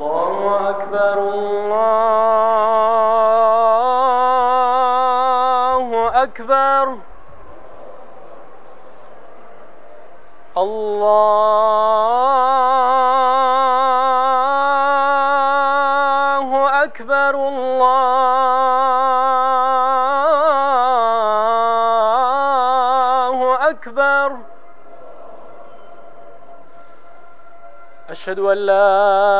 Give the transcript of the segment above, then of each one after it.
الله أكبر الله أكبر الله أكبر الله أكبر أشهد أن لا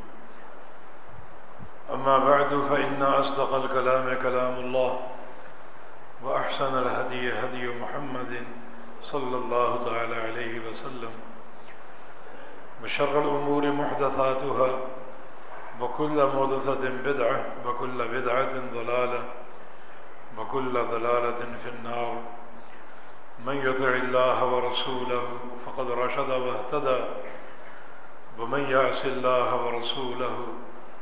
أما بعد، فإن أصدق الكلام كلام الله، وأحسن الهدي هدي محمد صلى الله تعالى عليه وسلم. وشر الأمور محدثاتها، وكل محدثة بدعة، وكل بدعة ضلالة، وكل ضلالة في النار. من يطع الله ورسوله فقد رشد واهتدى، ومن يعص الله ورسوله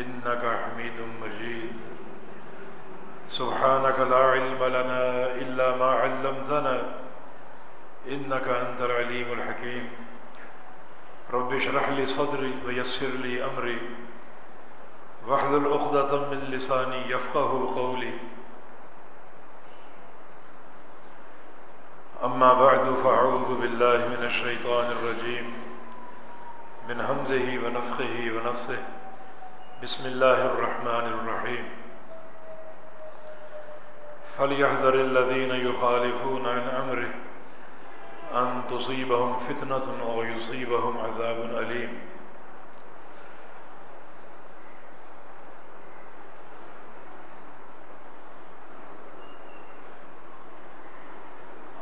إنك حميد مجيد. سبحانك لا علم لنا إلا ما علمتنا. إنك أنت العليم الحكيم. رب اشرح لي صدري ويسر لي أمري. واحلل عقدة من لساني يفقه قولي. أما بعد، فأعوذ بالله من الشيطان الرجيم. من همزه ونفخه ونفثه. بسم الله الرحمن الرحيم. فليحذر الذين يخالفون عن أمره أن تصيبهم فتنة أو يصيبهم عذاب أليم.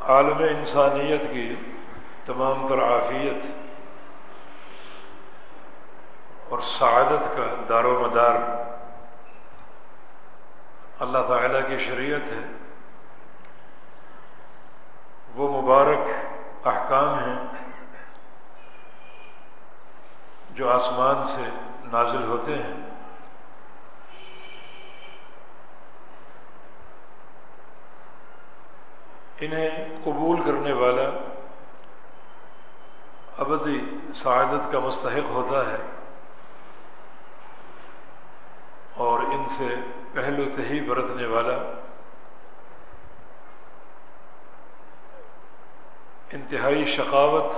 عالم انسانیت کی تمام تر عافیت اور سعادت کا دار و مدار اللہ تعالیٰ کی شریعت ہے۔ وہ مبارک احکام ہیں جو آسمان سے نازل ہوتے ہیں۔ انہیں قبول کرنے والا ابدی سعادت کا مستحق ہوتا ہے اور ان سے پہلو تہی برتنے والا انتہائی شقاوت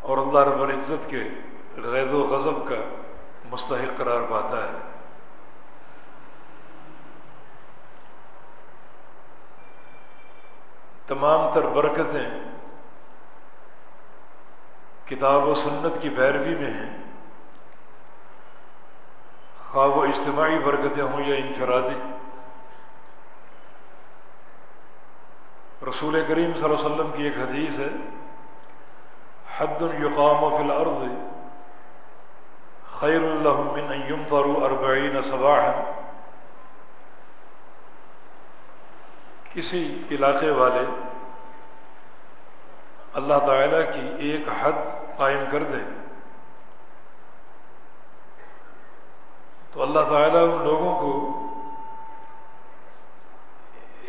اور اللہ رب العزت کے غید و غضب کا مستحق قرار پاتا ہے۔ تمام تر برکتیں کتاب و سنت کی پیروی میں ہیں۔ خواب و اجتماعی برکتیں ہوں یا انفرادی۔ رسول کریم صلی اللہ علیہ وسلم کی ایک حدیث ہے، حد یقام و فی الارض خیر من ان یمطروا اربعین صباحا۔ کسی علاقے والے اللہ تعالیٰ کی ایک حد قائم کر دیں تو اللہ تعالیٰ ان لوگوں کو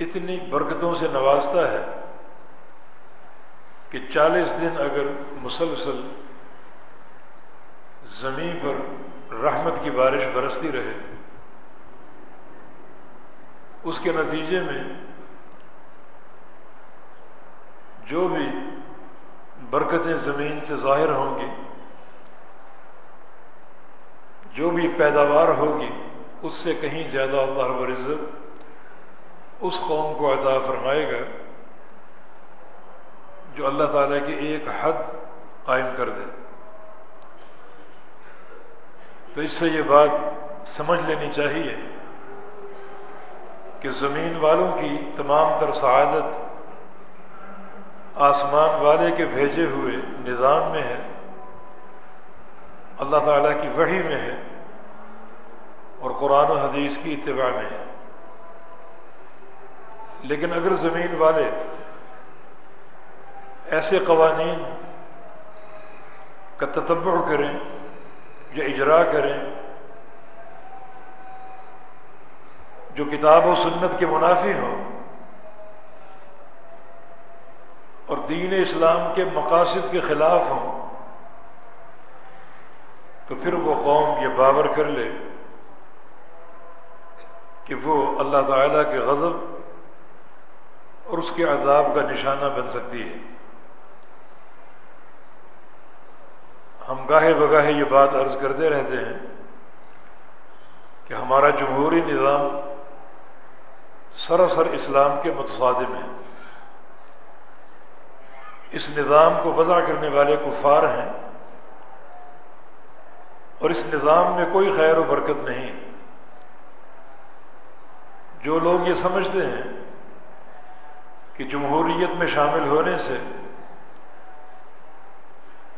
اتنی برکتوں سے نوازتا ہے کہ چالیس دن اگر مسلسل زمین پر رحمت کی بارش برستی رہے، اس کے نتیجے میں جو بھی برکتیں زمین سے ظاہر ہوں گی جو بھی پیداوار ہوگی، اس سے کہیں زیادہ اللہ رب العزت اس قوم کو عطا فرمائے گا جو اللہ تعالیٰ کی ایک حد قائم کر دے۔ تو اس سے یہ بات سمجھ لینی چاہیے کہ زمین والوں کی تمام تر سعادت آسمان والے کے بھیجے ہوئے نظام میں ہے۔ اللہ تعالیٰ کی وحی میں ہے اور قرآن و حدیث کی اتباع میں ہے۔ لیکن اگر زمین والے ایسے قوانین کا تتبع کریں یا اجرا کریں، جو کتاب و سنت کے منافی ہوں، اور دین اسلام کے مقاصد کے خلاف ہوں تو پھر وہ قوم یہ باور کر لے کہ وہ اللہ تعالیٰ کے غضب اور اس کے عذاب کا نشانہ بن سکتی ہے۔ ہم گاہے بگاہے یہ بات عرض کرتے رہتے ہیں کہ ہمارا جمہوری نظام سراسر اسلام کے متصادم ہے اس نظام کو وضع کرنے والے کفار ہیں۔ اور اس نظام میں کوئی خیر و برکت نہیں۔ جو لوگ یہ سمجھتے ہیں کہ جمہوریت میں شامل ہونے سے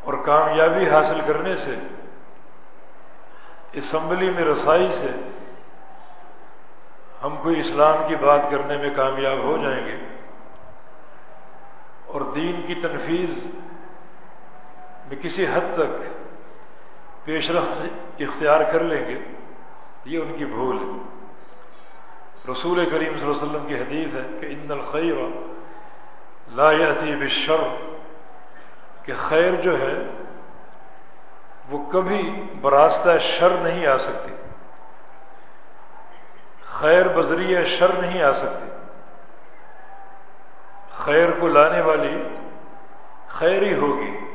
اور کامیابی حاصل کرنے سے، اسمبلی میں رسائی سے ہم کوئی اسلام کی بات کرنے میں کامیاب ہو جائیں گے اور دین کی تنفیذ میں کسی حد تک پیش رفت اختیار کر لیں گے، یہ ان کی بھول ہے۔ رسول کریم صلی اللہ علیہ وسلم کی حدیث ہے کہ ان الخیر لا یاتی بشر کہ خیر جو ہے وہ کبھی براستہ شر نہیں آ سکتی۔ خیر بذریعہ شر نہیں آ سکتی۔ خیر کو لانے والی خیر ہی ہوگی۔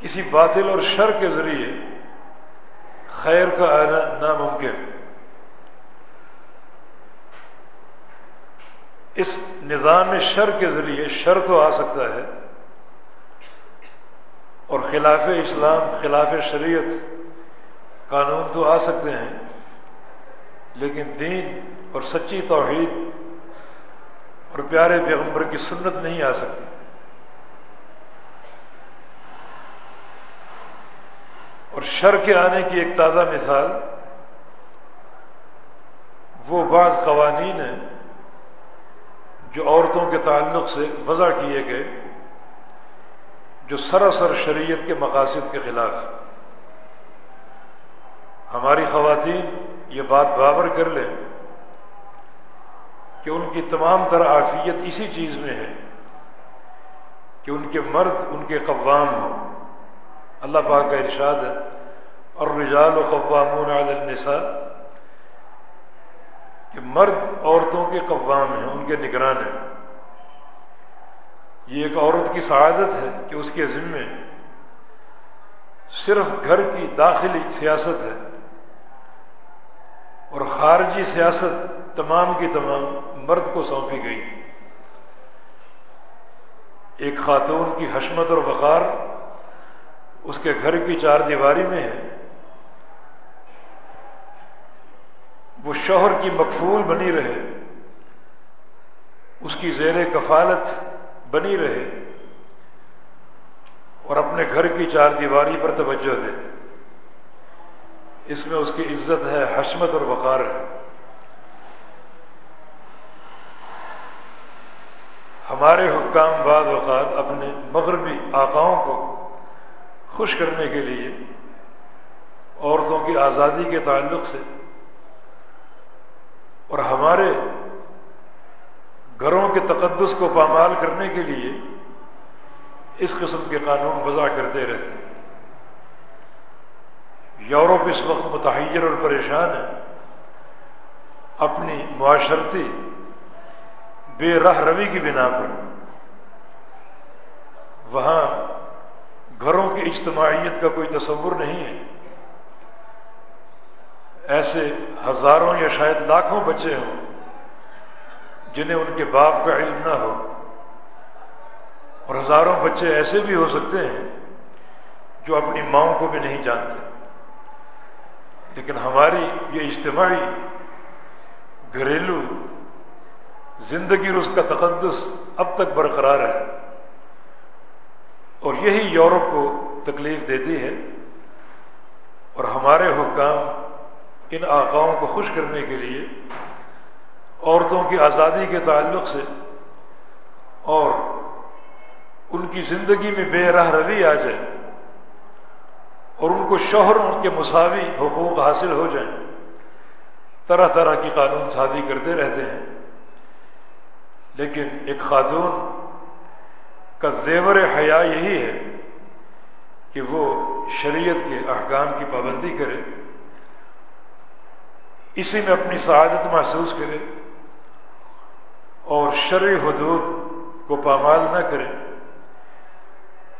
کسی باطل اور شر کے ذریعے خیر کا آنا ناممکن۔ اس نظام شر کے ذریعے شر تو آ سکتا ہے اور خلاف اسلام، خلاف شریعت قانون تو آ سکتے ہیں، لیکن دین اور سچی توحید اور پیارے پیغمبر کی سنت نہیں آ سکتی اور شر کے آنے کی ایک تازہ مثال وہ بعض قوانین ہیں جو عورتوں کے تعلق سے وضع کیے گئے، جو سراسر شریعت کے مقاصد کے خلاف۔ ہماری خواتین یہ بات بابر کر لیں کہ ان کی تمام تر عافیت اسی چیز میں ہے کہ ان کے مرد، ان کے قوام ہوں۔ اللہ پاک کا ارشاد ہے اور رجال و قوام النساء، کہ مرد عورتوں کے قوام ہیں، ان کے نگران ہیں۔ یہ ایک عورت کی سعادت ہے کہ اس کے ذمے صرف گھر کی داخلی سیاست ہے اور خارجی سیاست تمام کی تمام مرد کو سونپی گئی۔ ایک خاتون کی حشمت اور وقار اس کے گھر کی چار دیواری میں ہے۔ وہ شوہر کی مقفول بنی رہے، اس کی زیر کفالت بنی رہے اور اپنے گھر کی چار دیواری پر توجہ دے۔ اس میں اس کی عزت ہے، حشمت اور وقار ہے۔ ہمارے حکام بعد اوقات اپنے مغربی آقاؤں کو خوش کرنے کے لیے، عورتوں کی آزادی کے تعلق سے اور ہمارے گھروں کے تقدس کو پامال کرنے کے لیے اس قسم کے قانون وضع کرتے رہتے ہیں۔ یورپ اس وقت متحیر اور پریشان ہے۔ اپنی معاشرتی بے راہ روی کی بنا پر۔ وہاں گھروں کی اجتماعیت کا کوئی تصور نہیں ہے۔ ایسے ہزاروں یا شاید لاکھوں بچے ہوں جنہیں ان کے باپ کا علم نہ ہو۔ اور ہزاروں بچے ایسے بھی ہو سکتے ہیں جو اپنی ماؤں کو بھی نہیں جانتے۔ لیکن ہماری یہ اجتماعی، گھریلو، زندگی اور اس کا تقدس اب تک برقرار ہے۔ اور یہی یورپ کو تکلیف دیتی ہے۔ اور ہمارے حکام ان آقاؤں کو خوش کرنے کے لیے، عورتوں کی آزادی کے تعلق سے اور ان کی زندگی میں بے راہ روی آ جائے اور ان کو شوہروں کے مساوی حقوق حاصل ہو جائیں، طرح طرح کی قانون سازی کرتے رہتے ہیں۔ لیکن ایک خاتون کا زیور حیا یہی ہے کہ وہ شریعت کے احکام کی پابندی کرے۔ اسی میں اپنی سعادت محسوس کرے اور شرع حدود کو پامال نہ کرے،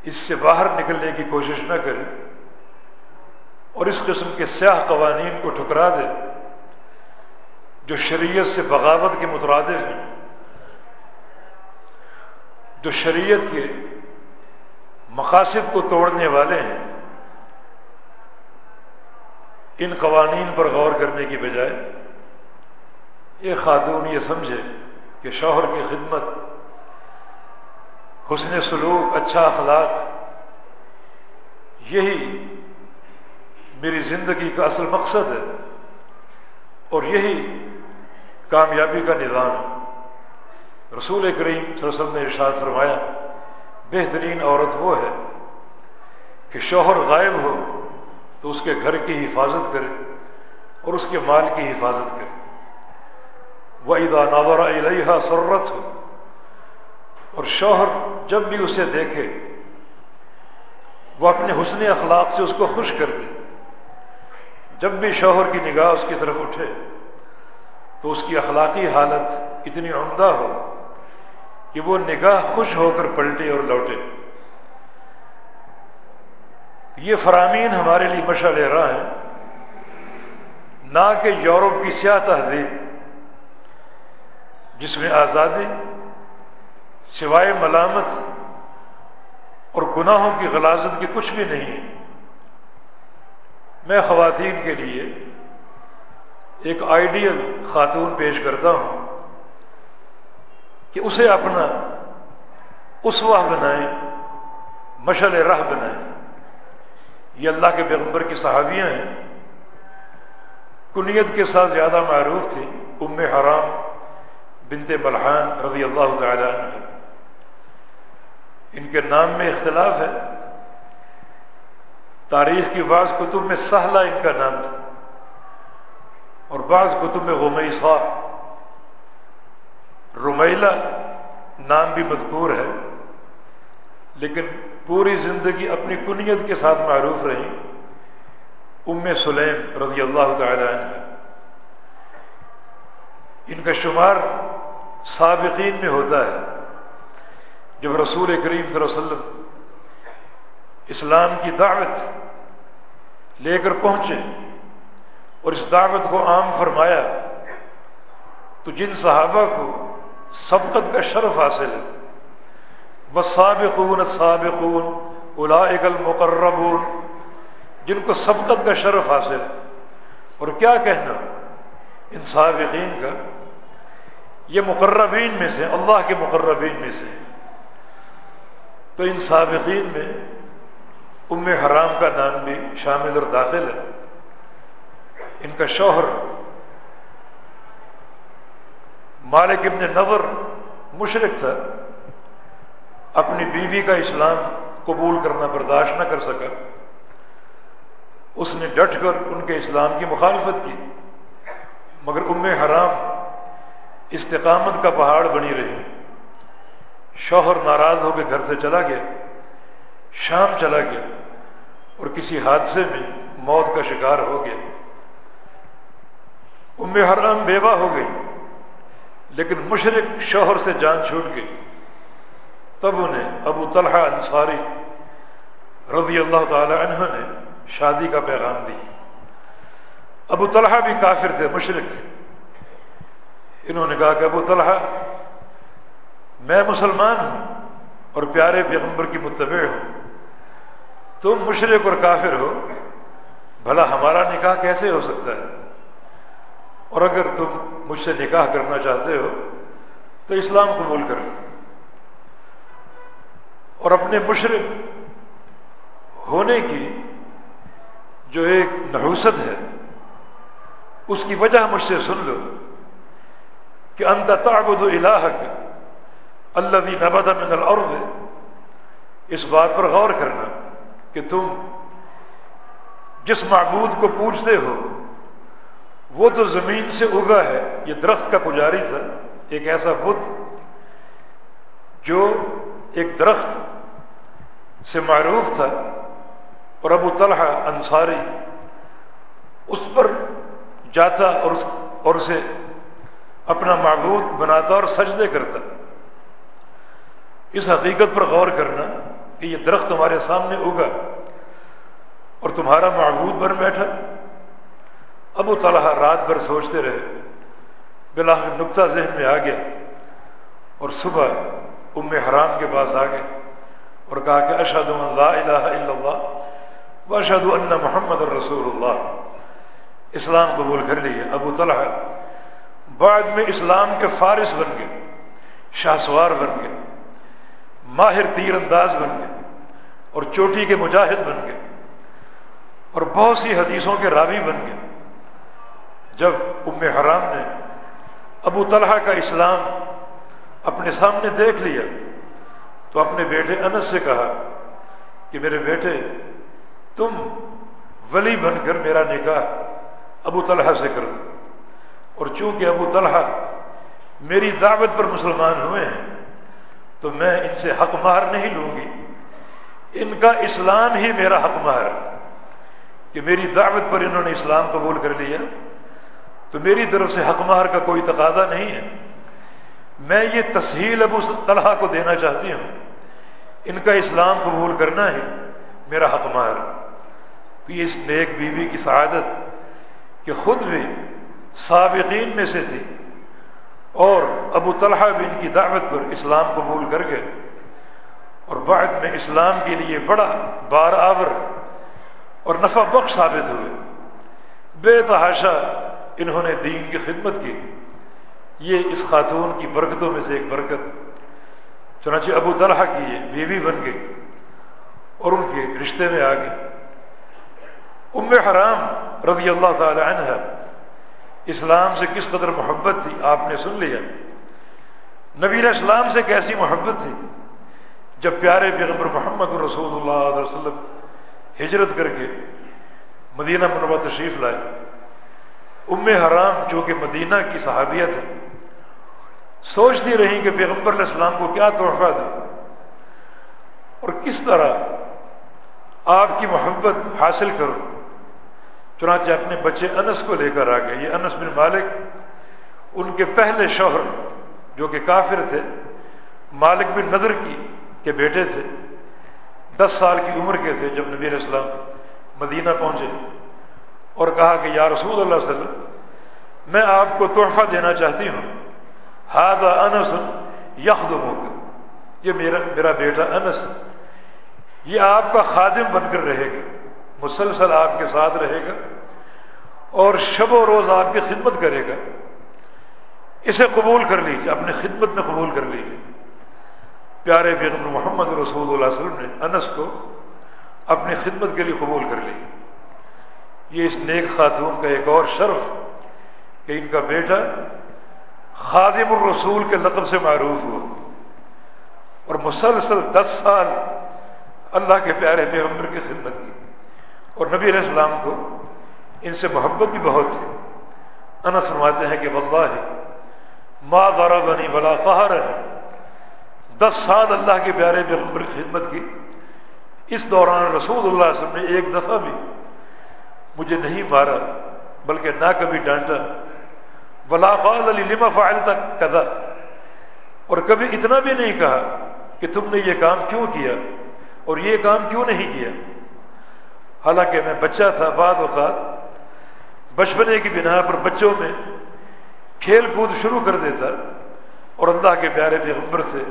اس سے باہر نکلنے کی کوشش نہ کرے اور اس قسم کے سیاہ قوانین کو ٹھکرا دے جو شریعت سے بغاوت کے مترادف ہیں، جو شریعت کے مقاصد کو توڑنے والے ہیں۔ ان قوانین پر غور کرنے کی بجائے یہ خاتون یہ سمجھے کہ شوہر کی خدمت، حسن سلوک اچھا اخلاق، یہی میری زندگی کا اصل مقصد ہے اور یہی کامیابی کا نظام ہے۔ رسول کریم صلی اللہ علیہ وسلم نے ارشاد فرمایا، بہترین عورت وہ ہے کہ شوہر غائب ہو تو اس کے گھر کی حفاظت کرے اور اس کے مال کی حفاظت کرے۔ وہ ادا نادر علیہ سرت ہو اور شوہر جب بھی اسے دیکھے، وہ اپنے حسن اخلاق سے اس کو خوش کر دے۔ جب بھی شوہر کی نگاہ اس کی طرف اٹھے، تو اس کی اخلاقی حالت اتنی عمدہ ہو کہ وہ نگاہ خوش ہو کر پلٹے اور لوٹے۔ یہ فرامین ہمارے لیے مشع لے رہا ہے۔ نہ کہ یورپ کی سیاہ تہذیب، جس میں آزادی، سوائے ملامت اور گناہوں کی غلازت کی کچھ بھی نہیں ہے۔ میں خواتین کے لیے ایک آئیڈیل خاتون پیش کرتا ہوں کہ اسے اپنا اسوا بنائیں مشل راہ بنائیں۔ یہ اللہ کے پیغمبر کی صحابیاں ہیں۔ کنیت کے ساتھ زیادہ معروف تھی ام حرام بنت ملحان رضی اللہ تعالیٰ عنہ۔ ان کے نام میں اختلاف ہے۔ تاریخ کی بعض کتب میں سہلا ان کا نام تھا۔ اور بعض کتب میں غمیسا رمیلا نام بھی مذکور ہے۔ لیکن پوری زندگی اپنی کنیت کے ساتھ معروف رہی ام سلیم رضی اللہ تعالی عنہ۔ ان کا شمار سابقین میں ہوتا ہے۔ جب رسول کریم صلی اللہ علیہ وسلم اسلام کی دعوت لے کر پہنچے اور اس دعوت کو عام فرمایا، تو جن صحابہ کو سبقت کا شرف حاصل ہے۔ وہ سابقون سابقون الاق المقربون۔ جن کو سبقت کا شرف حاصل ہے۔ اور کیا کہنا؟ ان سابقین کا۔ یہ مقربین میں سے، اللہ کے مقربین میں سے۔ تو ان سابقین میں ام حرام کا نام بھی شامل اور داخل ہے۔ ان کا شوہر مالک ابن نظر مشرق تھا۔ اپنی بیوی کا اسلام قبول کرنا برداشت نہ کر سکا۔ اس نے ڈٹ کر ان کے اسلام کی مخالفت کی۔ مگر ام حرام استقامت کا پہاڑ بنی رہی شوہر ناراض ہو کے گھر سے چلا گیا۔ شام چلا گیا۔ اور کسی حادثے میں موت کا شکار ہو گیا۔ ام حرام بیوہ ہو گئی لیکن مشرق شوہر سے جان چھوٹ گئی۔ تب انہیں ابو طلحہ انصاری رضی اللہ تعالی عنہ نے شادی کا پیغام دی۔ ابو طلحہ بھی کافر تھے مشرق تھے۔ انہوں نے کہا کہ ابو طلحہ، میں مسلمان ہوں اور پیارے پیغمبر کی متبع ہوں۔ تم مشرق اور کافر ہو، بھلا ہمارا نکاح کیسے ہو سکتا ہے؟ اور اگر تم مجھ سے نکاح کرنا چاہتے ہو، تو اسلام قبول کر لو۔ اور اپنے مشرق ہونے کی جو ایک نحوست ہے، اس کی وجہ مجھ سے سن لو کہ انت تعبد الہ اللہ نبت من الارض۔ اس بات پر غور کرنا کہ تم جس معبود کو پوچھتے ہو، وہ تو زمین سے اگا ہے، یہ درخت کا پجاری تھا، ایک ایسا بت جو ایک درخت سے معروف تھا اور ابو طلحہ انصاری اس پر جاتا اور اس اور اسے اپنا معبود بناتا اور سجدے کرتا۔ اس حقیقت پر غور کرنا کہ یہ درخت تمہارے سامنے اگا اور تمہارا معبود بن بیٹھا۔ ابو طلحہ رات بھر سوچتے رہے بلا نقطہ ذہن میں آ گیا اور صبح ام حرام کے پاس آ گئے۔ اور کہا کہ اشد اللہ الہ الا اللہ و اشد اللہ محمد الرسول اللہ۔ اسلام قبول کر لیے۔ ابو طلحہ بعد میں اسلام کے فارس بن گئے، شاہ سوار بن گئے، ماہر تیر انداز بن گئے اور چوٹی کے مجاہد بن گئے اور بہت سی حدیثوں کے راوی بن گئے۔ جب ام حرام نے ابو طلحہ کا اسلام اپنے سامنے دیکھ لیا تو اپنے بیٹے انس سے کہا کہ میرے بیٹے، تم ولی بن کر میرا نکاح ابو طلحہ سے کر دو۔ اور چونکہ ابو طلحہ میری دعوت پر مسلمان ہوئے ہیں، تو میں ان سے حق مہر نہیں لوں گی۔ ان کا اسلام ہی میرا حق مہر کہ میری دعوت پر انہوں نے اسلام قبول کر لیا۔ تو میری طرف سے حق مہر کا کوئی تقاضا نہیں ہے۔ میں یہ تسہیل ابو طلحہ کو دینا چاہتی ہوں۔ ان کا اسلام قبول کرنا ہے، میرا حق مہر تو یہ اس نیک بیوی بی کی سعادت کہ خود بھی سابقین میں سے تھی اور ابو طلحہ بھی ان کی دعوت پر اسلام قبول کر گئے۔ اور بعد میں اسلام کے لیے بڑا بار آور اور نفع بخش ثابت ہوئے۔ بے تحاشا انہوں نے دین کی خدمت کی۔ یہ اس خاتون کی برکتوں میں سے ایک برکت۔ چنانچہ ابو طلحہ کی یہ بیوی بن گئی اور ان کے رشتے میں آ گئی۔ ام حرام رضی اللہ تعالی عنہ اسلام سے کس قدر محبت تھی؟ آپ نے سن لیا۔ نبی علیہ السلام سے کیسی محبت تھی؟ جب پیارے پیغمبر محمد رسول اللہ علیہ وسلم ہجرت کر کے مدینہ منورہ تشریف لائے۔ ام حرام، جو کہ مدینہ کی صحابیت ہے سوچتی رہی کہ پیغمبر علیہ السلام کو کیا تحفہ دوں؟ اور کس طرح آپ کی محبت حاصل کروں؟ چنانچہ اپنے بچے انس کو لے کر آ گئے۔ یہ انس بن مالک ان کے پہلے شوہر جو کہ کافر تھے، مالک بن نظر کی کے بیٹے تھے، دس سال کی عمر کے تھے جب نبی علیہ السلام مدینہ پہنچے اور کہا کہ یا رسول اللہ علیہ وسلم، میں آپ کو تحفہ دینا چاہتی ہوں۔ ہاد انس یخد یہ میرا میرا بیٹا انس یہ آپ کا خادم بن کر رہے گا مسلسل آپ کے ساتھ رہے گا اور شب و روز آپ کی خدمت کرے گا اسے قبول کر لیجیے اپنی خدمت میں قبول کر لیجیے پیارے پیغمبر محمد رسول اللہ علیہ وسلم نے انس کو اپنی خدمت کے لیے قبول کر لی یہ اس نیک خاتون کا ایک اور شرف کہ ان کا بیٹا خادم الرسول کے لقب سے معروف ہوا۔ اور مسلسل دس سال اللہ کے پیارے پیغمبر کی خدمت کی۔ اور نبی علیہ السلام کو ان سے محبت بھی بہت تھی۔ انس فرماتے ہیں کہ واللہ ما ضربنی بلا قہرنی۔ دس سال اللہ کے پیارے پیغمبر کی خدمت کی۔ اس دوران رسول اللہ علیہ وسلم نے ایک دفعہ بھی مجھے نہیں مارا، بلکہ نہ کبھی ڈانٹا۔ ولا قال علی لما فعل تک اور کبھی اتنا بھی نہیں کہا کہ تم نے یہ کام کیوں کیا اور یہ کام کیوں نہیں کیا۔ حالانکہ میں بچہ تھا بعد اوقات، بچپنے کی بنا پر بچوں میں کھیل کود شروع کر دیتا اور اللہ کے پیارے پیغمبر سے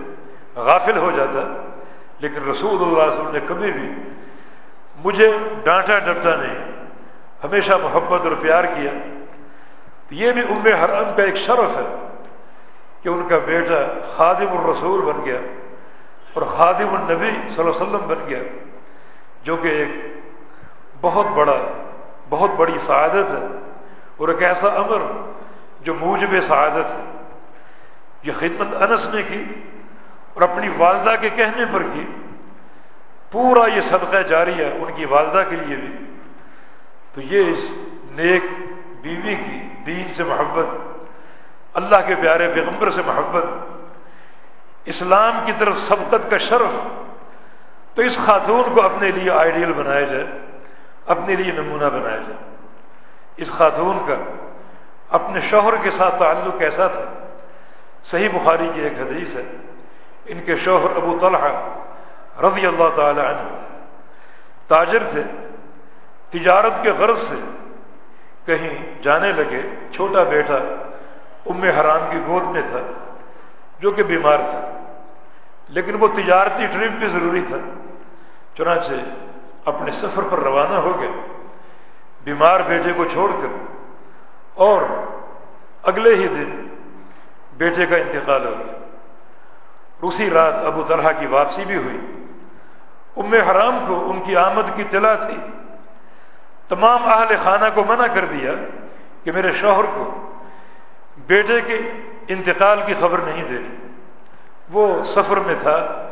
غافل ہو جاتا۔ لیکن رسول اللہ علیہ وسلم نے کبھی بھی مجھے ڈانٹا ڈپٹا نہیں، ہمیشہ محبت اور پیار کیا۔ تو یہ بھی ام حرم کا ایک شرف ہے کہ ان کا بیٹا خادم الرسول بن گیا اور خادم النبی صلی اللہ علیہ وسلم بن گیا، جو کہ ایک بہت بڑا، بہت بڑی سعادت ہے اور ایک ایسا امر جو موجب سعادت ہے۔ یہ خدمت انس نے کی اور اپنی والدہ کے کہنے پر کی۔ پورا یہ صدقہ جاری ہے ان کی والدہ کے لیے بھی۔ تو یہ اس نیک بیوی کی، دین سے محبت، اللہ کے پیارے پیغمبر سے محبت، اسلام کی طرف سبقت کا شرف، تو اس خاتون کو اپنے لیے آئیڈیل بنایا جائے، اپنے لیے نمونہ بنایا جائے۔ اس خاتون کا اپنے شوہر کے ساتھ تعلق کیسا تھا؟ صحیح بخاری کی ایک حدیث ہے، ان کے شوہر ابو طلحہ رضی اللہ تعالی عنہ تاجر تھے، تجارت کے غرض سے کہیں جانے لگے، چھوٹا بیٹا ام حرام کی گود میں تھا، جو کہ بیمار تھا، لیکن وہ تجارتی ٹرپ بھی ضروری تھا۔ چنانچہ اپنے سفر پر روانہ ہو گئے۔ بیمار بیٹے کو چھوڑ کر۔ اور اگلے ہی دن بیٹے کا انتقال ہو گیا۔ اسی رات ابو طلحہ کی واپسی بھی ہوئی۔ ام حرام کو ان کی آمد کی طلاع تھی۔ تمام اہل خانہ کو منع کر دیا کہ میرے شوہر کو بیٹے کے انتقال کی خبر نہیں دینی وہ سفر میں تھا۔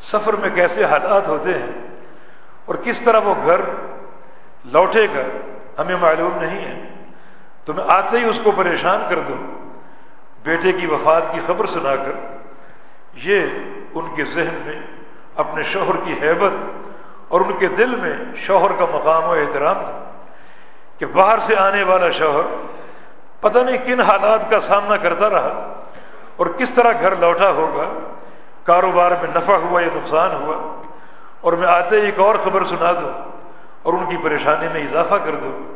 سفر میں کیسے حالات ہوتے ہیں؟ اور کس طرح وہ گھر لوٹے گا؟ ہمیں معلوم نہیں ہے۔ تو میں آتے ہی اس کو پریشان کر دوں۔ بیٹے کی وفات کی خبر سنا کر یہ ان کے ذہن میں اپنے شوہر کی حیبت اور ان کے دل میں شوہر کا مقام و احترام تھا کہ باہر سے آنے والا شوہر پتہ نہیں کن حالات کا سامنا کرتا رہا اور کس طرح گھر لوٹا ہوگا، کاروبار میں نفع ہوا یا نقصان ہوا، اور میں آتے ایک اور خبر سنا دوں اور ان کی پریشانی میں اضافہ کر دوں۔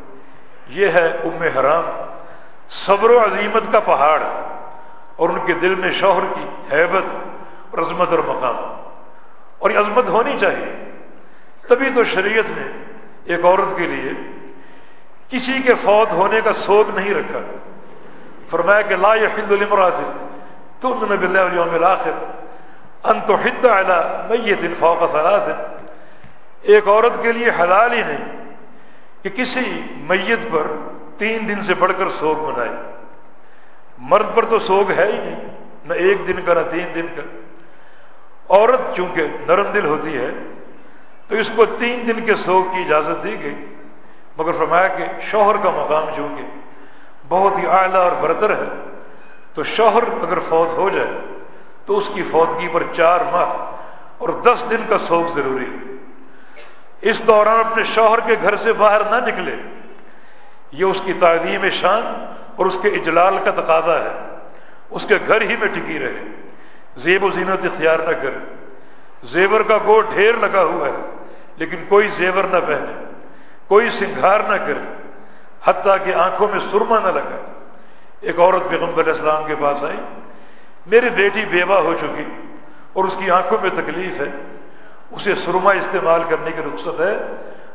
یہ ہے ام حرام، صبر و عظیمت کا پہاڑ اور ان کے دل میں شوہر کی حیبت اور عظمت اور مقام۔ اور یہ عظمت ہونی چاہیے۔ تبھی تو شریعت نے ایک عورت کے لیے کسی کے فوت ہونے کا سوگ نہیں رکھا۔ فرمایا کہ لا يحل لمرات تؤمن بالله واليوم الاخر ان تحد على میت فوق ثلاث۔ ایک عورت کے لیے حلال ہی نہیں کہ کسی میت پر تین دن سے بڑھ کر سوگ منائے۔ مرد پر تو سوگ ہے ہی نہیں، نہ ایک دن کا، نہ تین دن کا۔ عورت چونکہ نرم دل ہوتی ہے تو اس کو تین دن کے سوگ کی اجازت دی گئی۔ مگر فرمایا کہ شوہر کا مقام چونکہ بہت ہی اعلیٰ اور برتر ہے، تو شوہر اگر فوت ہو جائے تو اس کی فوتگی پر چار ماہ اور دس دن کا سوگ ضروری اس دوران اپنے شوہر کے گھر سے باہر نہ نکلے۔ یہ اس کی تعلیم شان اور اس کے اجلال کا تقاضا ہے۔ اس کے گھر ہی میں ٹکی رہے۔ زیب و زینت اختیار نہ کرے۔ زیور کا گوٹ ڈھیر لگا ہوا ہے۔ لیکن کوئی زیور نہ پہنے، کوئی سنگھار نہ کرے، حتیٰ کہ آنکھوں میں سرما نہ لگا ایک عورت پیغمبر اسلام کے پاس آئی، میری بیٹی بیوہ ہو چکی اور اس کی آنکھوں میں تکلیف ہے، اسے سرما استعمال کرنے کی رخصت ہے۔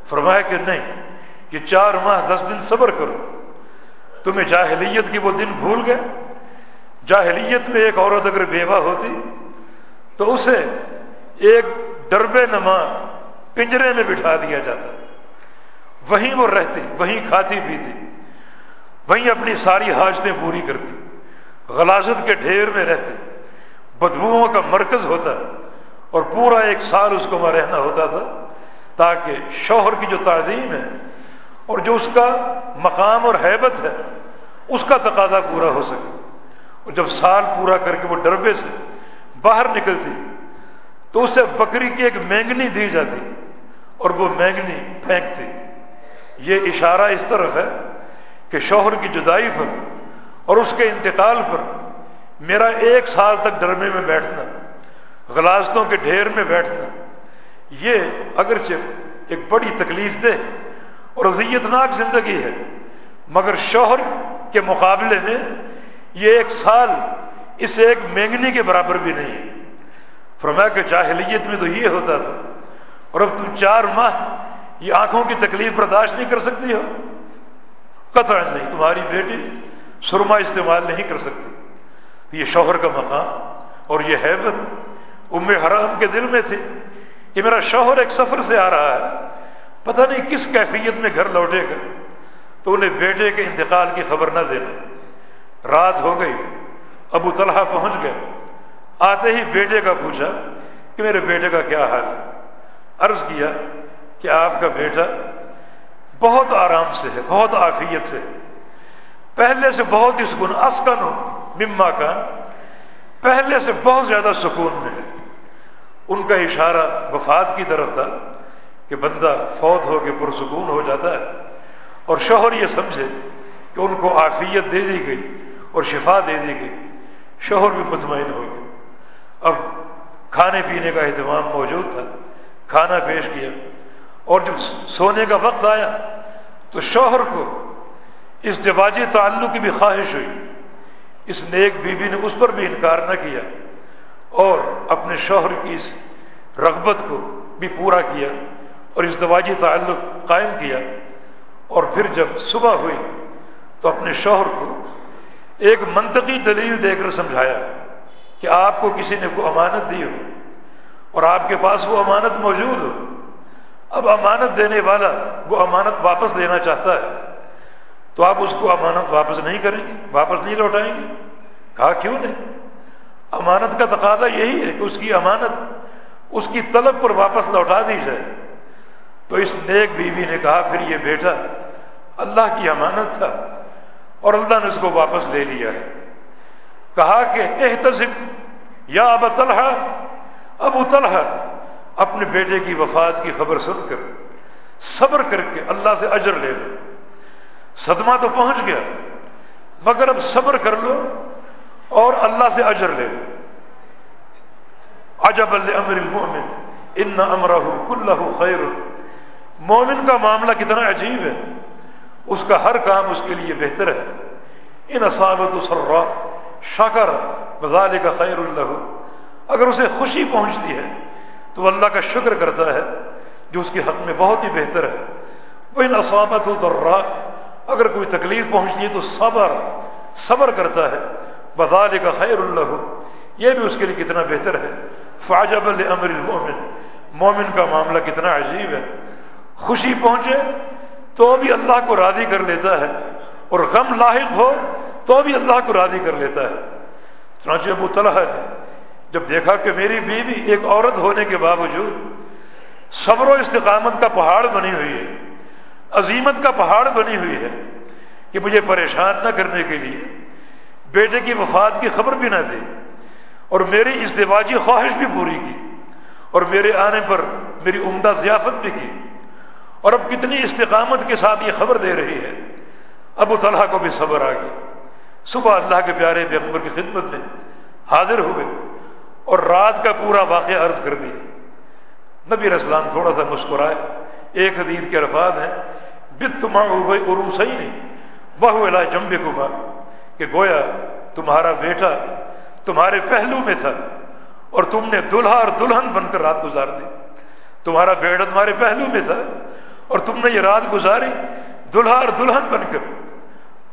فرمایا کہ نہیں، یہ چار ماہ دس دن صبر کرو۔ تمہیں جاہلیت کی وہ دن بھول گئے۔ جاہلیت میں ایک عورت اگر بیوہ ہوتی تو اسے ایک ڈربے نما پنجرے میں بٹھا دیا جاتا۔ وہیں وہ رہتی وہیں کھاتی پیتی، وہیں اپنی ساری حاجتیں پوری کرتی۔ غلازت کے ڈھیر میں رہتی۔ بدبوؤں کا مرکز ہوتا اور پورا ایک سال اس کو وہاں رہنا ہوتا تھا تاکہ شوہر کی جو تعلیم ہے اور جو اس کا مقام اور حیبت ہے، اس کا تقاضا پورا ہو سکے۔ اور جب سال پورا کر کے وہ ڈربے سے باہر نکلتی تو اسے بکری کی ایک مینگنی دی جاتی۔ اور وہ مینگنی پھینکتی یہ اشارہ اس طرف ہے کہ شوہر کی جدائی پر اور اس کے انتقال پر میرا ایک سال تک ڈرمے میں بیٹھنا غلاستوں کے ڈھیر میں بیٹھنا، یہ اگرچہ ایک بڑی تکلیف دہ اور اذیت ناک زندگی ہے، مگر شوہر کے مقابلے میں یہ ایک سال اس ایک مینگنی کے برابر بھی نہیں۔ ہے فرمایا کہ جاہلیت میں تو یہ ہوتا تھا اور اب تم چار ماہ یہ آنکھوں کی تکلیف برداشت نہیں کر سکتی ہو۔ قطع نہیں، تمہاری بیٹی سرما استعمال نہیں کر سکتی۔ تو یہ شوہر کا مقام اور یہ حیبت ام حرام کے دل میں تھی کہ میرا شوہر ایک سفر سے آ رہا ہے۔ پتہ نہیں کس کیفیت میں گھر لوٹے گا۔ تو انہیں بیٹے کے انتقال کی خبر نہ دینا۔ رات ہو گئی، ابو طلحہ پہنچ گئے۔ آتے ہی بیٹے کا پوچھا کہ میرے بیٹے کا کیا حال ہے؟ عرض کیا کہ آپ کا بیٹا بہت آرام سے ہے، بہت عافیت سے ہے۔ پہلے سے بہت ہی سکون، اسکن ہو، مما کان پہلے سے بہت زیادہ سکون میں ہے۔ ان کا اشارہ وفات کی طرف تھا کہ بندہ فوت ہو کے پرسکون ہو جاتا ہے اور شوہر یہ سمجھے کہ ان کو عافیت دے دی گئی اور شفا دے دی گئی۔ شوہر بھی مطمئن ہو گئے اب کھانے پینے کا اہتمام موجود تھا۔ کھانا پیش کیا اور جب سونے کا وقت آیا تو شوہر کو اس جواجی تعلق کی بھی خواہش ہوئی۔ اس نیک بیوی نے اس پر بھی انکار نہ کیا اور اپنے شوہر کی اس رغبت کو بھی پورا کیا اور اس دواجی تعلق قائم کیا۔ اور پھر جب صبح ہوئی تو اپنے شوہر کو ایک منطقی دلیل دے کر سمجھایا کہ آپ کو کسی نے کو امانت دی ہو۔ اور آپ کے پاس وہ امانت موجود ہو۔ اب امانت دینے والا وہ امانت واپس لینا چاہتا ہے۔ تو آپ اس کو امانت واپس نہیں کریں گے، واپس نہیں لوٹائیں گے۔ کہا، کیوں نہیں؟ امانت کا تقاضا یہی ہے کہ اس کی امانت اس کی طلب پر واپس لوٹا دی جائے۔ تو اس نیک بیوی نے کہا، پھر یہ بیٹا اللہ کی امانت تھا اور اللہ نے اس کو واپس لے لیا ہے۔ کہا کہ، احتسب یا اب طلحہ ابو طلحہ اپنے بیٹے کی وفات کی خبر سن کر صبر کر کے اللہ سے اجر لے لو صدمہ تو پہنچ گیا، مگر اب صبر کر لو اور اللہ سے اجر لے لو۔ عجب امر المؤمن ان امرہ کلہ خیر مومن کا معاملہ کتنا عجیب ہے۔ اس کا ہر کام اس کے لیے بہتر ہے۔ ان اصابت سرا شاکر مزال کا خیر اللہ اگر اسے خوشی پہنچتی ہے، تو وہ اللہ کا شکر کرتا ہے جو اس کے حق میں بہت ہی بہتر ہے۔ وہ ان اسابت ذرا اگر کوئی تکلیف پہنچتی ہے تو صبر صبر کرتا ہے۔ بذال کا خیر اللہ یہ بھی اس کے لیے کتنا بہتر ہے۔ فاجب الامر المومن مومن کا معاملہ کتنا عجیب ہے۔ خوشی پہنچے تو بھی اللہ کو راضی کر لیتا ہے، اور غم لاحق ہو تو بھی اللہ کو راضی کر لیتا ہے۔ چنانچہ ابو طلحہ نے جب دیکھا کہ میری بیوی ایک عورت ہونے کے باوجود صبر و استقامت کا پہاڑ بنی ہوئی ہے، عظیمت کا پہاڑ بنی ہوئی ہے کہ مجھے پریشان نہ کرنے کے لیے بیٹے کی وفات کی خبر بھی نہ دے اور میری ازدواجی خواہش بھی پوری کی اور میرے آنے پر میری عمدہ ضیافت بھی کی اور اب کتنی استقامت کے ساتھ یہ خبر دے رہی ہے۔ ابو طلحہ کو بھی صبر آ گیا۔ صبح اللہ کے پیارے پیغمبر کی خدمت میں حاضر ہوئے۔ اور رات کا پورا واقعہ عرض کر دیا نبی اسلام تھوڑا سا مسکرائے۔ ایک حدیث کے الفاظ ہیں۔ بت تما عروس ہی نہیں بہو اللہ جمبے کو کہ گویا تمہارا بیٹا تمہارے پہلو میں تھا اور تم نے دلہا اور دلہن بن کر رات گزار دی۔ تمہارا بیٹا تمہارے پہلو میں تھا اور تم نے یہ رات گزاری دلہا اور دلہن بن کر۔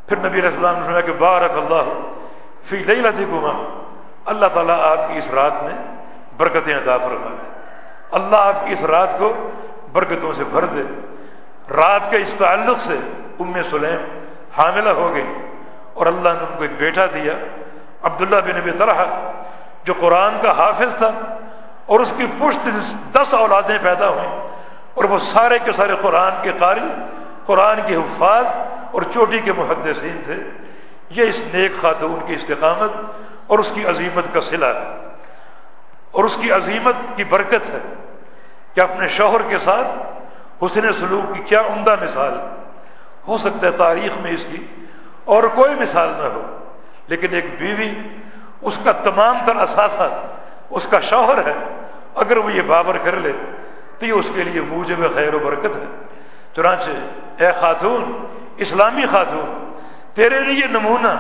پھر نبی علیہ السلام نے کہ بارک اللہ فی لئی گما اللہ تعالیٰ آپ کی اس رات میں برکتیں عطا فرما دے۔ اللہ آپ کی اس رات کو برکتوں سے بھر دے۔ رات کے اس تعلق سے ام سلیم حاملہ ہو گئی اور اللہ نے ان کو ایک بیٹا دیا، عبداللہ بن نبی طرح جو قرآن کا حافظ تھا اور اس کی پشت دس اولادیں پیدا ہوئیں اور وہ سارے کے سارے قرآن کے قاری، قرآن کے حفاظ اور چوٹی کے محدثین تھے۔ یہ اس نیک خاتون کی استقامت اور اس کی عظیمت کا صلہ ہے اور اس کی عظیمت کی برکت ہے کہ اپنے شوہر کے ساتھ حسن سلوک کی کیا عمدہ مثال ہو سکتا ہے تاریخ میں اس کی اور کوئی مثال نہ ہو، لیکن ایک بیوی اس کا تمام تر اثاثہ اس کا شوہر ہے، اگر وہ یہ بابر کر لے تو یہ اس کے لیے موجب خیر و برکت ہے۔ چنانچہ، اے خاتون، اسلامی خاتون، تیرے لیے نمونہ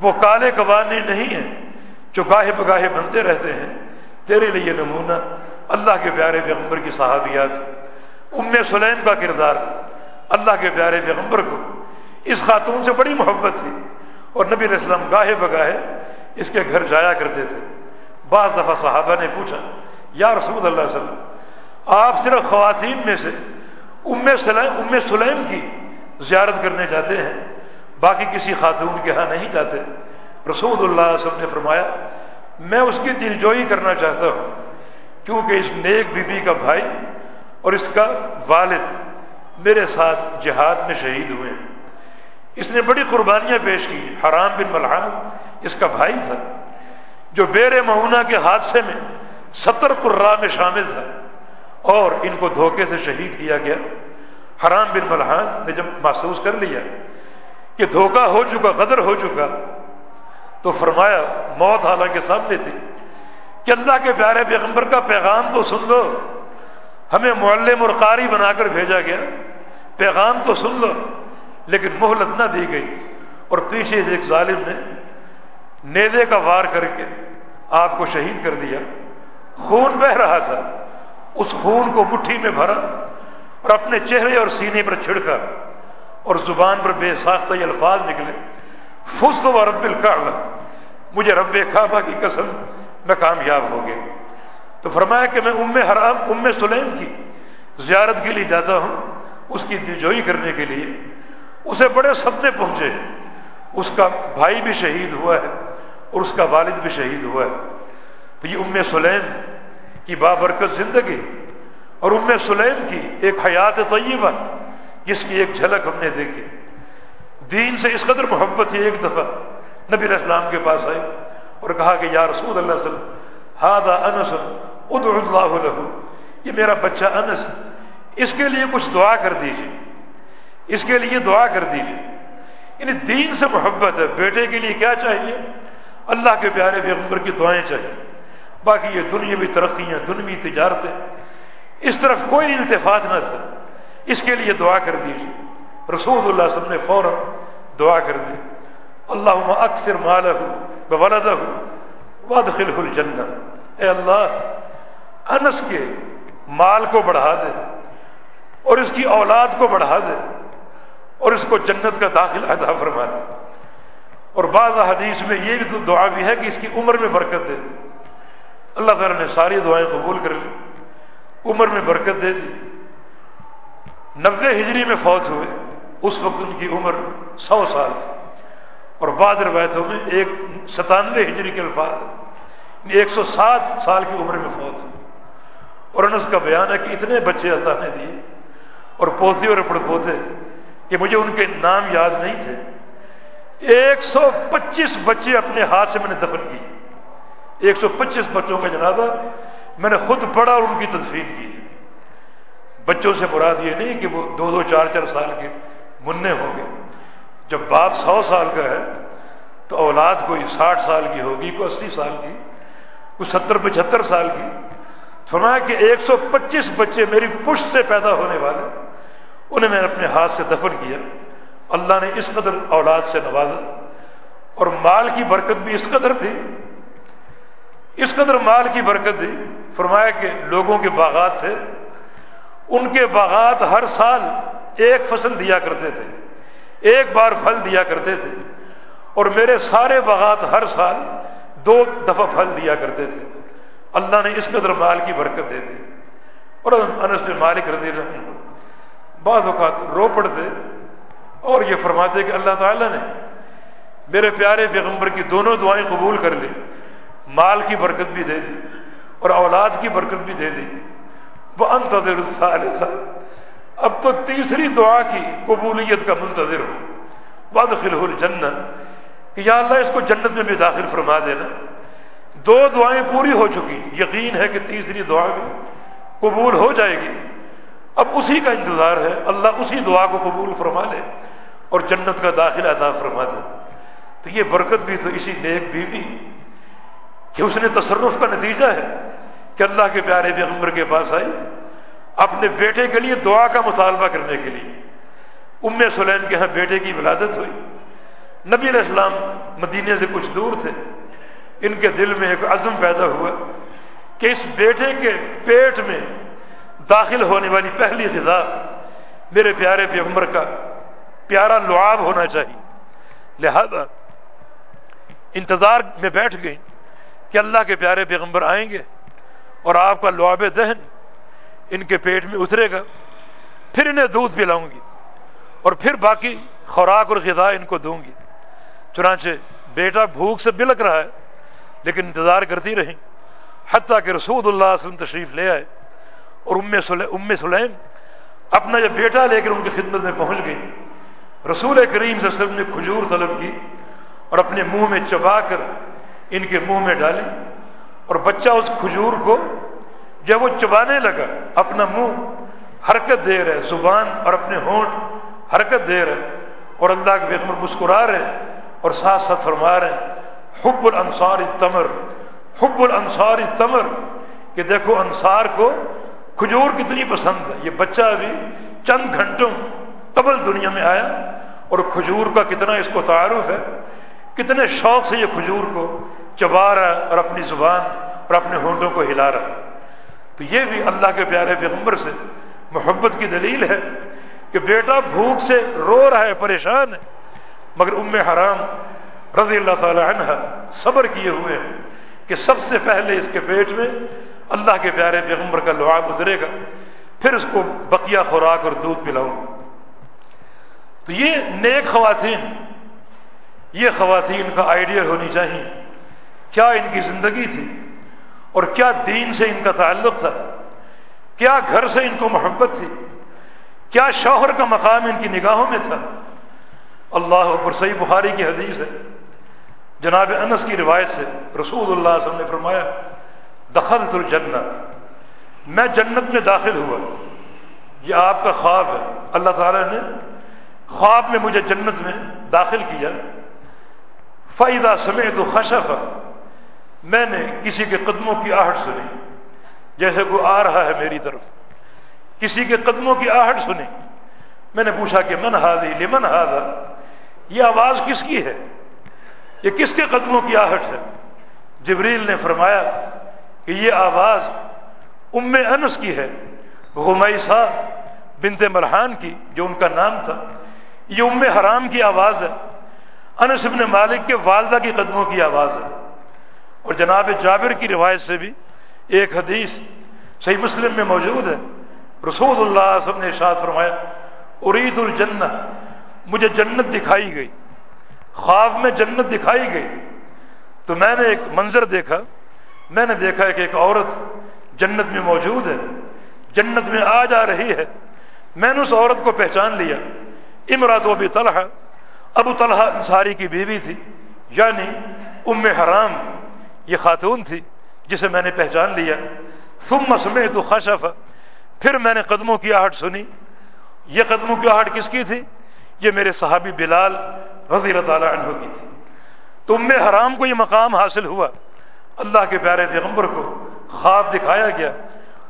وہ کالے قوانے نہیں ہیں جو گاہے بگاہے بنتے رہتے ہیں۔ تیرے لیے نمونہ اللہ کے پیارے پیغمبر کی صحابیات۔ ام سلیم کا کردار اللہ کے پیارے پیغمبر کو۔ اس خاتون سے بڑی محبت تھی اور نبی علیہ السلام گاہے بگاہے اس کے گھر جایا کرتے تھے۔ بعض دفعہ صحابہ نے پوچھا، یا رسول اللہ علیہ وسلم، آپ صرف خواتین میں سے ام سلیم ام سلیم کی زیارت کرنے جاتے ہیں؟ باقی کسی خاتون کے ہاں نہیں جاتے۔ رسول اللہ علیہ وسلم نے فرمایا، میں اس کی دل جوئی کرنا چاہتا ہوں، کیونکہ اس نیک بی بی کا بھائی اور اس کا والد میرے ساتھ جہاد میں شہید ہوئے۔ اس نے بڑی قربانیاں پیش کی۔ حرام بن ملحان اس کا بھائی تھا، جو بیر معونہ کے حادثے میں ستر قرا میں شامل تھا اور ان کو دھوکے سے شہید کیا گیا۔ حرام بن ملحان نے جب محسوس کر لیا کہ دھوکہ ہو چکا، غدر ہو چکا۔ تو فرمایا، موت حالانکہ سامنے تھی۔ کہ اللہ کے پیارے پیغمبر کا پیغام تو سن لو۔ ہمیں معلم اور قاری بنا کر بھیجا گیا۔ پیغام تو سن لو، لیکن مہلت نہ دی گئی۔ اور پیچھے سے ایک ظالم نے نیزے کا وار کر کے آپ کو شہید کر دیا۔ خون بہ رہا تھا۔ اس خون کو مٹھی میں بھرا اور اپنے چہرے اور سینے پر چھڑکا۔ اور زبان پر بے ساختہ یہ الفاظ نکلے۔ فست و رب الکعبہ مجھے رب کعبہ کی قسم میں کامیاب ہو گیا تو فرمایا کہ میں ام حرام، ام سلیم کی زیارت کے لیے جاتا ہوں، اس کی دلجوئی کرنے کے لیے۔ اسے بڑے سپنے پہنچے ہیں۔ اس کا بھائی بھی شہید ہوا ہے اور اس کا والد بھی شہید ہوا ہے۔ تو یہ ام سلیم کی بابرکت زندگی اور ام سلیم کی ایک حیات طیبہ جس کی ایک جھلک ہم نے دیکھی۔ دین سے اس قدر محبت ہی ایک دفعہ نبی علیہ السلام کے پاس آئی اور کہا کہ یا رسول اللہ صلی اللہ انس ادعو اللہ له۔ یہ میرا بچہ انس، اس کے لیے کچھ دعا کر دیجیے اس کے لیے دعا کر دیجیے یعنی دین سے محبت ہے، بیٹے کے لیے کیا چاہیے؟ اللہ کے پیارے پیغمبر کی دعائیں چاہیے۔ باقی یہ دنیاوی ترقیاں دنوی تجارتیں، اس طرف کوئی التفاط نہ تھا۔ اس کے لیے دعا کر دیجیے رسول اللہ صلی اللہ علیہ وسلم نے فوراً دعا کر دی۔ اللہ اکثر مال ہو ولدا ودخل الجنہ۔ اے اللہ، انس کے مال کو بڑھا دے اور اس کی اولاد کو بڑھا دے اور اس کو جنت کا داخل ادا فرما دے۔ اور بعض حدیث میں یہ بھی تو دعا بھی ہے کہ اس کی عمر میں برکت دے دے۔ اللہ تعالیٰ نے ساری دعائیں قبول کر لی۔ عمر میں برکت دے دی۔ نوے ہجری میں فوت ہوئے۔ اس وقت ان کی عمر سو سال تھی۔ اور بعض روایتوں میں ایک ستانوے ہجری کے الفاظ یعنی ایک سو سات سال کی عمر میں فوت ہوئے۔ اور انس کا بیان ہے کہ اتنے بچے اللہ نے دیے۔ اور پوتے اور پڑ پوتے کہ مجھے ان کے نام یاد نہیں تھے۔ ایک سو پچیس بچے اپنے ہاتھ سے میں نے دفن کی ایک سو پچیس بچوں کا جنازہ میں نے خود پڑھا اور ان کی تدفین کی۔ بچوں سے مراد یہ نہیں کہ وہ دو دو چار چار سال کے منع ہوں گے۔ جب باپ سو سال کا ہے تو اولاد کوئی ساٹھ سال کی ہوگی، کوئی اسی سال کی، کوئی ستر پچہتر سال کی۔ فرمایا کہ ایک سو پچیس بچے میری پشت سے پیدا ہونے والے، انہیں میں نے اپنے ہاتھ سے دفن کیا۔ اللہ نے اس قدر اولاد سے نوازا اور مال کی برکت بھی اس قدر تھی اس قدر مال کی برکت دی۔ فرمایا کہ لوگوں کے باغات تھے۔ ان کے باغات ہر سال ایک فصل دیا کرتے تھے، ایک بار پھل دیا کرتے تھے۔ اور میرے سارے باغات ہر سال دو دفعہ پھل دیا کرتے تھے۔ اللہ نے اس قدر مال کی برکت دے دی۔ اور انس بن مالک رضی اللہ بعض اوقات رو پڑتے اور یہ فرماتے کہ اللہ تعالیٰ نے میرے پیارے پیغمبر کی دونوں دعائیں قبول کر لی، مال کی برکت بھی دے دی اور اولاد کی برکت بھی دے دی۔ وہ انتظر اب تو تیسری دعا کی قبولیت کا منتظر ہو. بد خل کہ یا اللہ اس کو جنت میں بھی داخل فرما دینا. دو دعائیں پوری ہو چکی. یقین ہے کہ تیسری دعا بھی قبول ہو جائے گی. اب اسی کا انتظار ہے. اللہ اسی دعا کو قبول فرما لے اور جنت کا داخل عطا فرما دے. تو یہ برکت بھی تو اسی نیک بیوی. کہ اس نے تصرف کا نتیجہ ہے. کہ اللہ کے پیارے پیغمبر کے پاس آئی اپنے بیٹے کے لیے دعا کا مطالبہ کرنے کے لیے۔ ام سلیم کے ہاں بیٹے کی ولادت ہوئی۔ نبی علیہ السلام مدینے سے کچھ دور تھے۔ ان کے دل میں ایک عزم پیدا ہوا کہ اس بیٹے کے پیٹ میں داخل ہونے والی پہلی غذا میرے پیارے پیغمبر کا پیارا لعاب ہونا چاہیے۔ لہذا انتظار میں بیٹھ گئی کہ اللہ کے پیارے پیغمبر آئیں گے۔ اور آپ کا لعاب دہن ان کے پیٹ میں اترے گا، پھر انہیں دودھ پلاؤں گی اور پھر باقی خوراک اور غذا ان کو دوں گی۔ چنانچہ بیٹا بھوک سے بلک رہا ہے، لیکن انتظار کرتی رہی۔ حتیٰ کہ رسول اللہ علیہ وسلم تشریف لے آئے اور ام سلیم ام سلیم اپنا یہ بیٹا لے کر ان کی خدمت میں پہنچ گئی، رسول کریم صلی اللہ علیہ وسلم نے کھجور طلب کی اور اپنے منہ میں چبا کر ان کے منہ میں ڈالی۔ اور بچہ اس کھجور کو جب وہ چبانے لگا، اپنا منہ حرکت دے رہے زبان اور اپنے ہونٹ حرکت دے رہے اور اللہ کے بیگمر مسکرا رہے اور ساتھ ساتھ فرما رہے حب الانصار تمر حب الانصار تمر کہ دیکھو انصار کو کھجور کتنی پسند ہے۔ یہ بچہ ابھی چند گھنٹوں قبل دنیا میں آیا اور کھجور کا کتنا اس کو تعارف ہے، کتنے شوق سے یہ کھجور کو چبا رہا اور اپنی زبان اور اپنے ہونٹوں کو ہلا رہا تو یہ بھی اللہ کے پیارے پیغمبر سے محبت کی دلیل ہے کہ بیٹا بھوک سے رو رہا ہے، پریشان ہے، مگر ام حرام رضی اللہ تعالی عنہ صبر کیے ہوئے ہیں کہ سب سے پہلے اس کے پیٹ میں اللہ کے پیارے پیغمبر کا لعاب اترے گا، پھر اس کو بقیہ خوراک اور دودھ پلاؤں گا۔ تو یہ نیک خواتین، یہ خواتین کا آئیڈیا ہونی چاہیے۔ کیا ان کی زندگی تھی اور کیا دین سے ان کا تعلق تھا کیا گھر سے ان کو محبت تھی کیا شوہر کا مقام ان کی نگاہوں میں تھا اللہ پر صحیح بخاری کی حدیث ہے۔ جناب انس کی روایت سے رسول اللہ علیہ وسلم نے فرمایا دخل الجنہ، میں جنت میں داخل ہوا۔ یہ آپ کا خواب ہے۔ اللہ تعالیٰ نے خواب میں مجھے جنت میں داخل کیا۔ فائدہ سمے تو خشف میں نے کسی کے قدموں کی آہٹ سنی۔ جیسے کوئی آ رہا ہے میری طرف۔ کسی کے قدموں کی آہٹ سنی۔ میں نے پوچھا کہ من ہادی، لمن ہادا یہ آواز کس کی ہے؟ یہ کس کے قدموں کی آہٹ ہے؟ جبریل نے فرمایا کہ یہ آواز ام انس کی ہے غمیسا بنت مرحان کی، جو ان کا نام تھا۔ یہ ام حرام کی آواز ہے۔ انس ابن مالک کے والدہ کی قدموں کی آواز ہے۔ اور جناب جابر کی روایت سے بھی ایک حدیث صحیح مسلم میں موجود ہے۔ رسول اللہ وسلم نے ارشاد فرمایا، ارید الجنہ، مجھے جنت دکھائی گئی۔ خواب میں جنت دکھائی گئی۔ تو میں نے ایک منظر دیکھا، میں نے دیکھا کہ ایک عورت جنت میں موجود ہے۔ جنت میں آ جا رہی ہے۔ میں نے اس عورت کو پہچان لیا۔ امرات ابی طلحہ، ابو طلحہ انصاری کی بیوی تھی یعنی ام حرام۔ یہ خاتون تھی جسے میں نے پہچان لیا۔ ثم سمعت تو خشف پھر میں نے قدموں کی آہٹ سنی۔ یہ قدموں کی آہٹ کس کی تھی؟ یہ میرے صحابی بلال رضی اللہ تعالیٰ عنہ کی تھی۔ تو ام حرام کو یہ مقام حاصل ہوا۔ اللہ کے پیارے پیغمبر کو خواب دکھایا گیا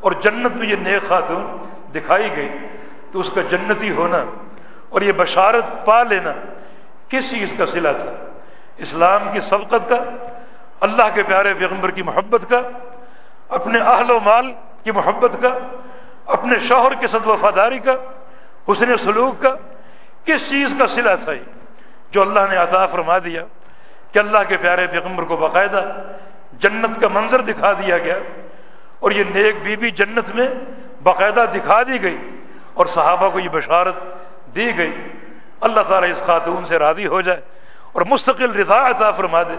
اور جنت میں یہ نیک خاتون دکھائی گئی۔ تو اس کا جنتی ہونا اور یہ بشارت پا لینا کس چیز کا صلہ تھا؟ اسلام کی سبقت کا اللہ کے پیارے پیغمبر کی محبت کا، اپنے اہل و مال کی محبت کا، اپنے شوہر کے صد وفاداری کا، حسن سلوک کا، کس چیز کا صلہ تھا یہ؟ جو اللہ نے عطا فرما دیا، کہ اللہ کے پیارے پیغمبر کو باقاعدہ جنت کا منظر دکھا دیا گیا، اور یہ نیک بی بی جنت میں باقاعدہ دکھا دی گئی، اور صحابہ کو یہ بشارت دی گئی۔ اللہ تعالیٰ اس خاتون سے راضی ہو جائے اور مستقل رضا عطا فرما دے۔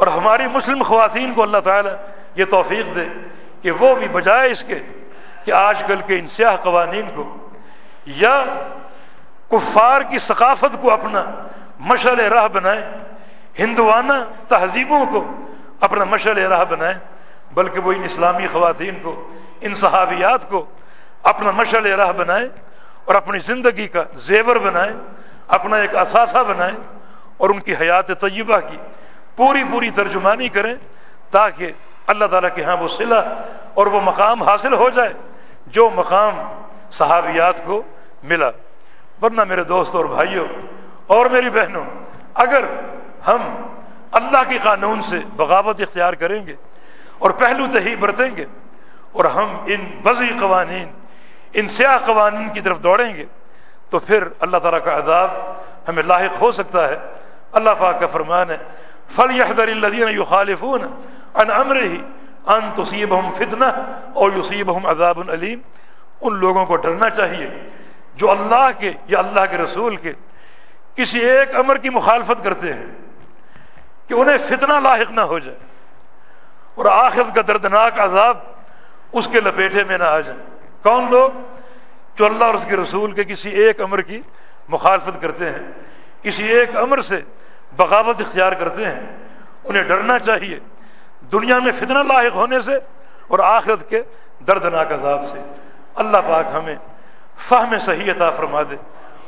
اور ہماری مسلم خواتین کو اللہ تعالیٰ یہ توفیق دے کہ وہ بھی بجائے اس کے کہ آج کل کے ان سیاہ قوانین کو یا کفار کی ثقافت کو اپنا مشعل راہ بنائیں، ہندوانہ تہذیبوں کو اپنا مشعل راہ بنائیں، بلکہ وہ ان اسلامی خواتین کو، ان صحابیات کو اپنا مشعل راہ بنائیں اور اپنی زندگی کا زیور بنائیں، اپنا ایک اثاثہ بنائیں اور ان کی حیات طیبہ کی پوری پوری ترجمانی کریں تاکہ اللہ تعالیٰ کے ہاں وہ صلہ اور وہ مقام حاصل ہو جائے، جو مقام صحابیات کو ملا۔ ورنہ میرے دوست اور بھائیوں اور میری بہنوں، اگر ہم اللہ کے قانون سے بغاوت اختیار کریں گے اور پہلو تہی برتیں گے اور ہم ان وضعی قوانین، ان سیاہ قوانین کی طرف دوڑیں گے، تو پھر اللہ تعالیٰ کا عذاب ہمیں لاحق ہو سکتا ہے۔ اللہ پاک کا فرمان ہے فل یحدر الدین ان امر ہی ان تصیب ہم فتنہ اور یوسیب ہم عذاب العلیم ان لوگوں کو ڈرنا چاہیے جو اللہ کے یا اللہ کے رسول کے کسی ایک امر کی مخالفت کرتے ہیں کہ انہیں فتنہ لاحق نہ ہو جائے اور آخر کا دردناک عذاب اس کے لپیٹے میں نہ آ جائے۔ کون لوگ؟ جو اللہ اور اس کے رسول کے کسی ایک امر کی مخالفت کرتے ہیں، کسی ایک امر سے بغاوت اختیار کرتے ہیں۔ انہیں ڈرنا چاہیے۔ دنیا میں فتنہ لاحق ہونے سے اور آخرت کے دردناک عذاب سے۔ اللہ پاک ہمیں فہم صحیح عطا فرما دے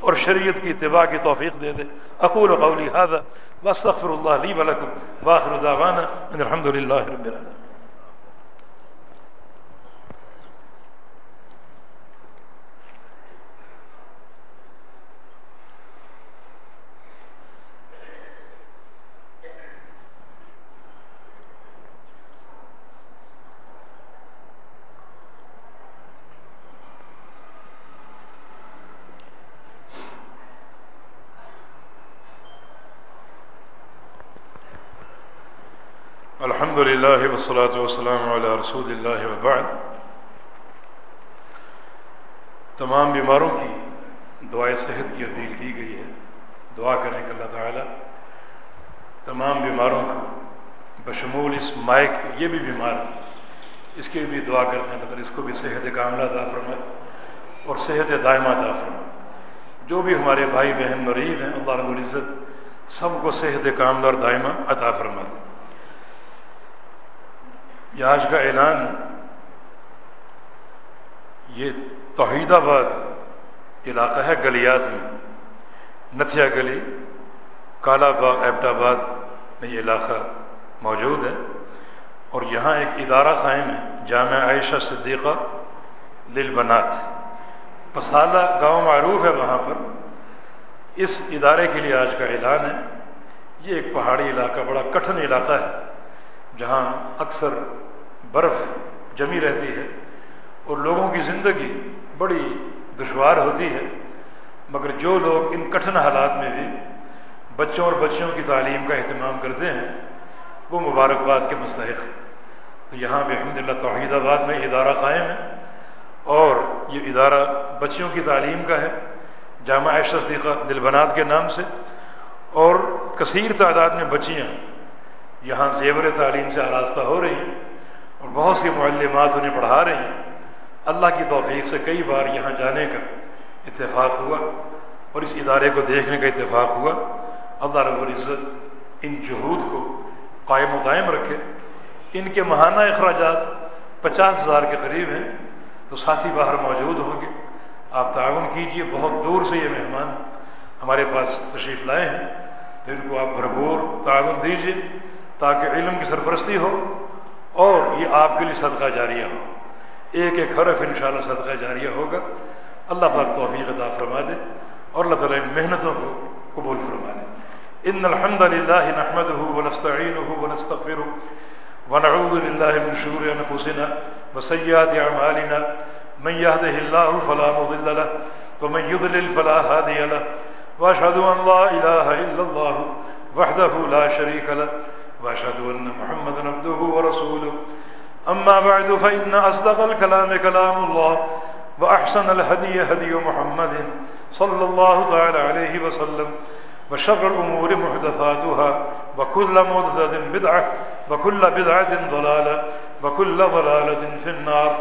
اور شریعت کی اتباع کی توفیق دے دے۔ اقول قولی هذا واستغفر اللہ لی ولکم واخر دعوانا ان الحمد للہ رب العالمين الحمد للہ وسلاۃ والسلام علیہ رسول اللہ وبعد. تمام بیماروں کی دعائیں صحت کی اپیل کی گئی ہے. دعا کریں کہ اللہ تعالیٰ تمام بیماروں کو بشمول اس مائک یہ بھی بیمار ہے اس کی بھی دعا کرتے ہیں اللہ اس کو بھی صحت کاملہ عطا فرمائے اور صحت دائمہ عطا فرمائے. جو بھی ہمارے بھائی بہن مریض ہیں، اللہ رب العزت سب کو صحت کامل اور دائمہ عطا فرما دے. یہ آج کا اعلان یہ توحید آباد علاقہ ہے گلیات میں نتھیا گلی، کالا باغ، ایبٹ آباد میں یہ علاقہ موجود ہے۔ اور یہاں ایک ادارہ قائم ہے، جامعہ عائشہ صدیقہ للبنات۔ پسالہ گاؤں معروف ہے وہاں پر۔ اس ادارے کے لیے آج کا اعلان ہے۔ یہ ایک پہاڑی علاقہ، بڑا کٹھن علاقہ ہے۔ جہاں اکثر برف جمی رہتی ہے اور لوگوں کی زندگی بڑی دشوار ہوتی ہے، مگر جو لوگ ان کٹھن حالات میں بھی بچوں اور بچیوں کی تعلیم کا اہتمام کرتے ہیں، وہ مبارکباد کے مستحق ہیں۔ تو یہاں بھی الحمد للہ توحید آباد میں ادارہ قائم ہے اور یہ ادارہ بچیوں کی تعلیم کا ہے، جامعہ عائشہ صدیقہ دلبنات کے نام سے۔ اور کثیر تعداد میں بچیاں یہاں زیور تعلیم سے آراستہ ہو رہی ہیں اور بہت سی معلمات انہیں پڑھا رہی ہیں۔ اللہ کی توفیق سے کئی بار یہاں جانے کا اتفاق ہوا اور اس ادارے کو دیکھنے کا اتفاق ہوا۔ اللہ رب العزت ان جہود کو قائم و دائم رکھے۔ ان کے ماہانہ اخراجات پچاس ہزار کے قریب ہیں۔ تو ساتھی باہر موجود ہوں گے۔ آپ تعاون کیجیے، بہت دور سے یہ مہمان ہمارے پاس تشریف لائے ہیں۔ تو ان کو آپ بھرپور تعاون دیجیے تاکہ علم کی سرپرستی ہو اور یہ آپ کے لیے صدقہ جاریہ ہو۔ ایک ایک حرف انشاءاللہ صدقہ جاریہ ہوگا۔ اللہ پاک توفیق عطا فرما دے اور اللہ تعالیٰ ان محنتوں کو قبول فرما دے۔ ان الحمد للہ نحمد ہو نحمده ونستعینه ونستغفره ونعوذ بالله من شرور انفسنا وسيئات اعمالنا۔ من يهده الله فلا مضل له ومن يضلل فلا هادي له۔ واشهد ان لا اله الا الله وحده لا شريك له۔ وأشهد أن محمد عبده ورسوله. أما بعد، فإن أصدق الكلام كلام الله، وأحسن الهدي هدي محمد صلى الله تعالى عليه وسلم، وشر الأمور محدثاتها، وكل محدثة بدعة، وكل بدعة ضلالة، وكل ضلالة في النار.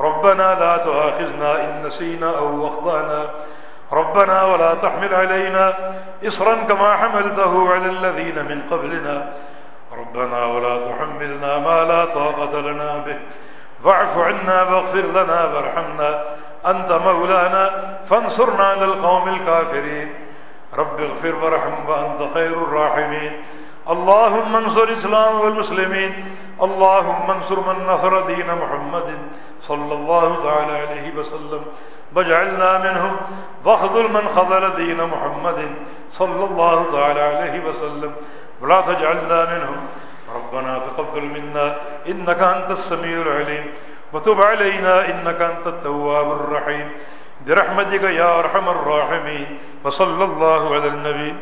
ربنا لا تؤاخذنا إن نسينا أو وخضانا ربنا ولا تحمل علينا إصرا كما حملته على الذين من قبلنا. ربنا ولا تحملنا ما لا طاقة لنا به. واعف عنا واغفر لنا وارحمنا. أنت مولانا، فانصرنا على القوم الكافرين. رب اغفر وارحم وأنت خير الراحمين. اللهم انصر الإسلام والمسلمين، اللهم انصر من نصر دين محمد صلى الله تعالى عليه وسلم، واجعلنا منهم، واخذل من خذل دين محمد صلى الله تعالى عليه وسلم، ولا تجعلنا منهم. ربنا تقبل منا، إنك أنت السميع العليم، وتب علينا، إنك أنت التواب الرحيم. برحمتك يا أرحم الراحمين، وصلى الله على النبي.